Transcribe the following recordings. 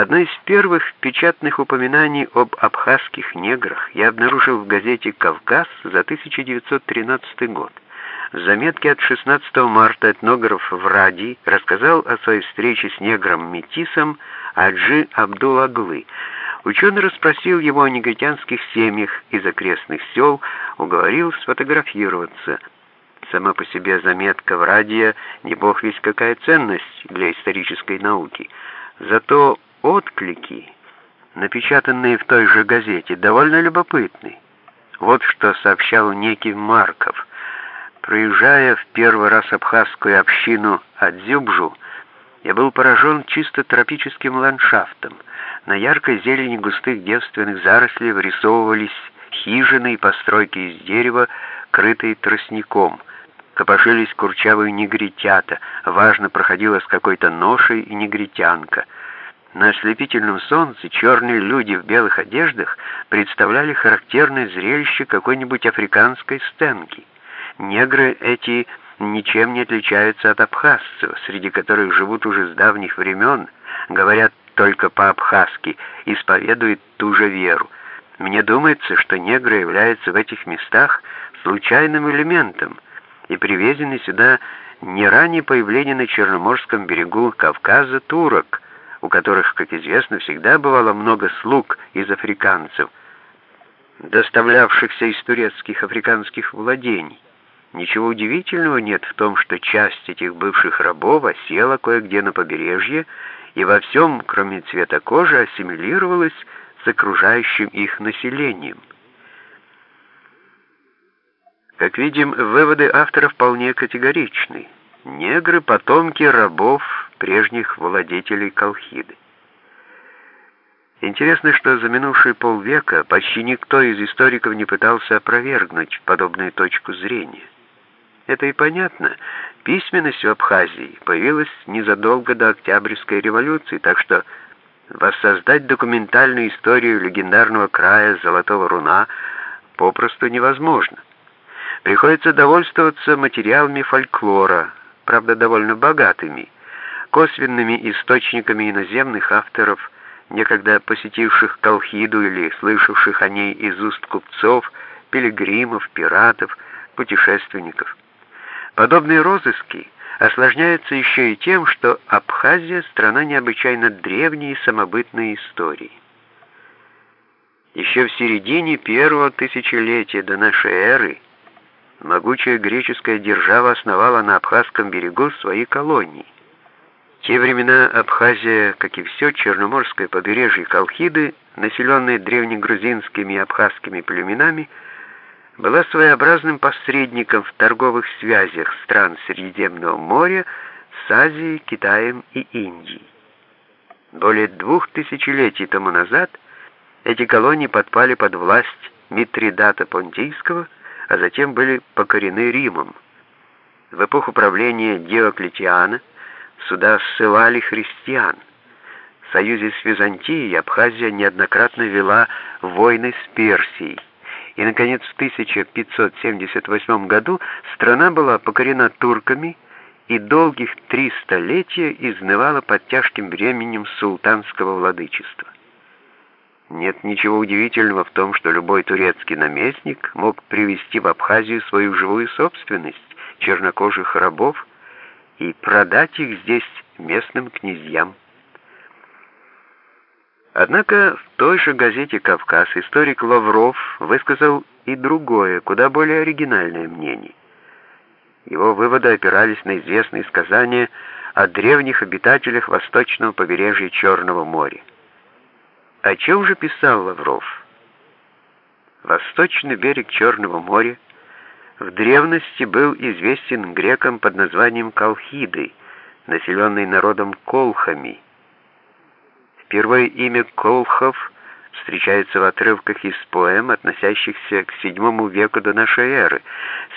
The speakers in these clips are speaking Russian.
Одно из первых печатных упоминаний об абхазских неграх я обнаружил в газете «Кавказ» за 1913 год. В заметке от 16 марта этнограф в Ради рассказал о своей встрече с негром-метисом Аджи Абдул-Аглы. Ученый расспросил его о негритянских семьях из окрестных сел, уговорил сфотографироваться. Сама по себе заметка в радио не бог весь какая ценность для исторической науки. Зато отклики, напечатанные в той же газете, довольно любопытны. Вот что сообщал некий Марков. Проезжая в первый раз абхазскую общину Адзюбжу, я был поражен чисто тропическим ландшафтом. На яркой зелени густых девственных зарослей вырисовывались хижины и постройки из дерева, крытые тростником. Копошились курчавые негритята, важно проходила с какой-то ношей и негритянка — на ослепительном солнце черные люди в белых одеждах представляли характерное зрелище какой-нибудь африканской стенки. Негры эти ничем не отличаются от абхазцев, среди которых живут уже с давних времен, говорят только по-абхазски, исповедуют ту же веру. Мне думается, что негры являются в этих местах случайным элементом и привезены сюда не ранее появления на Черноморском берегу Кавказа турок, у которых, как известно, всегда бывало много слуг из африканцев, доставлявшихся из турецких африканских владений. Ничего удивительного нет в том, что часть этих бывших рабов осела кое-где на побережье и во всем, кроме цвета кожи, ассимилировалась с окружающим их населением. Как видим, выводы автора вполне категоричны. Негры — потомки рабов прежних владетелей Колхиды. Интересно, что за минувшие полвека почти никто из историков не пытался опровергнуть подобную точку зрения. Это и понятно. Письменность в Абхазии появилась незадолго до Октябрьской революции, так что воссоздать документальную историю легендарного края Золотого Руна попросту невозможно. Приходится довольствоваться материалами фольклора, правда, довольно богатыми, косвенными источниками иноземных авторов, некогда посетивших Колхиду или слышавших о ней из уст купцов, пилигримов, пиратов, путешественников. Подобные розыски осложняются еще и тем, что Абхазия — страна необычайно древней и самобытной истории. Еще в середине первого тысячелетия до нашей эры могучая греческая держава основала на Абхазском берегу свои колонии — в те времена Абхазия, как и все Черноморское побережье Колхиды, населенное древнегрузинскими и абхазскими племенами, была своеобразным посредником в торговых связях стран Средиземного моря с Азией, Китаем и Индией. Более двух тысячелетий тому назад эти колонии подпали под власть Митридата Понтийского, а затем были покорены Римом. В эпоху правления Диоклетиана Сюда ссылали христиан. В союзе с Византией Абхазия неоднократно вела войны с Персией. И, наконец, в 1578 году страна была покорена турками и долгих три столетия изнывала под тяжким бременем султанского владычества. Нет ничего удивительного в том, что любой турецкий наместник мог привести в Абхазию свою живую собственность, чернокожих рабов, и продать их здесь местным князьям. Однако в той же газете «Кавказ» историк Лавров высказал и другое, куда более оригинальное мнение. Его выводы опирались на известные сказания о древних обитателях восточного побережья Черного моря. О чем же писал Лавров? Восточный берег Черного моря — в древности был известен грекам под названием Колхиды, населенный народом колхами. Впервые имя колхов встречается в отрывках из поэм, относящихся к VII веку до нашей эры.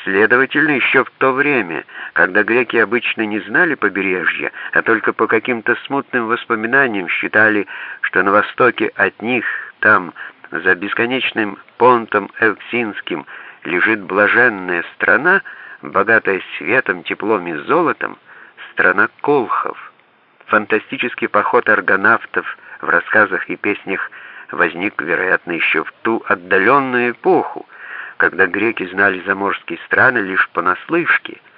Следовательно, еще в то время, когда греки обычно не знали побережья, а только по каким-то смутным воспоминаниям считали, что на востоке от них, там, за бесконечным понтом Элксинским, лежит блаженная страна, богатая светом, теплом и золотом, страна колхов. Фантастический поход аргонавтов в рассказах и песнях возник, вероятно, еще в ту отдаленную эпоху, когда греки знали заморские страны лишь понаслышке,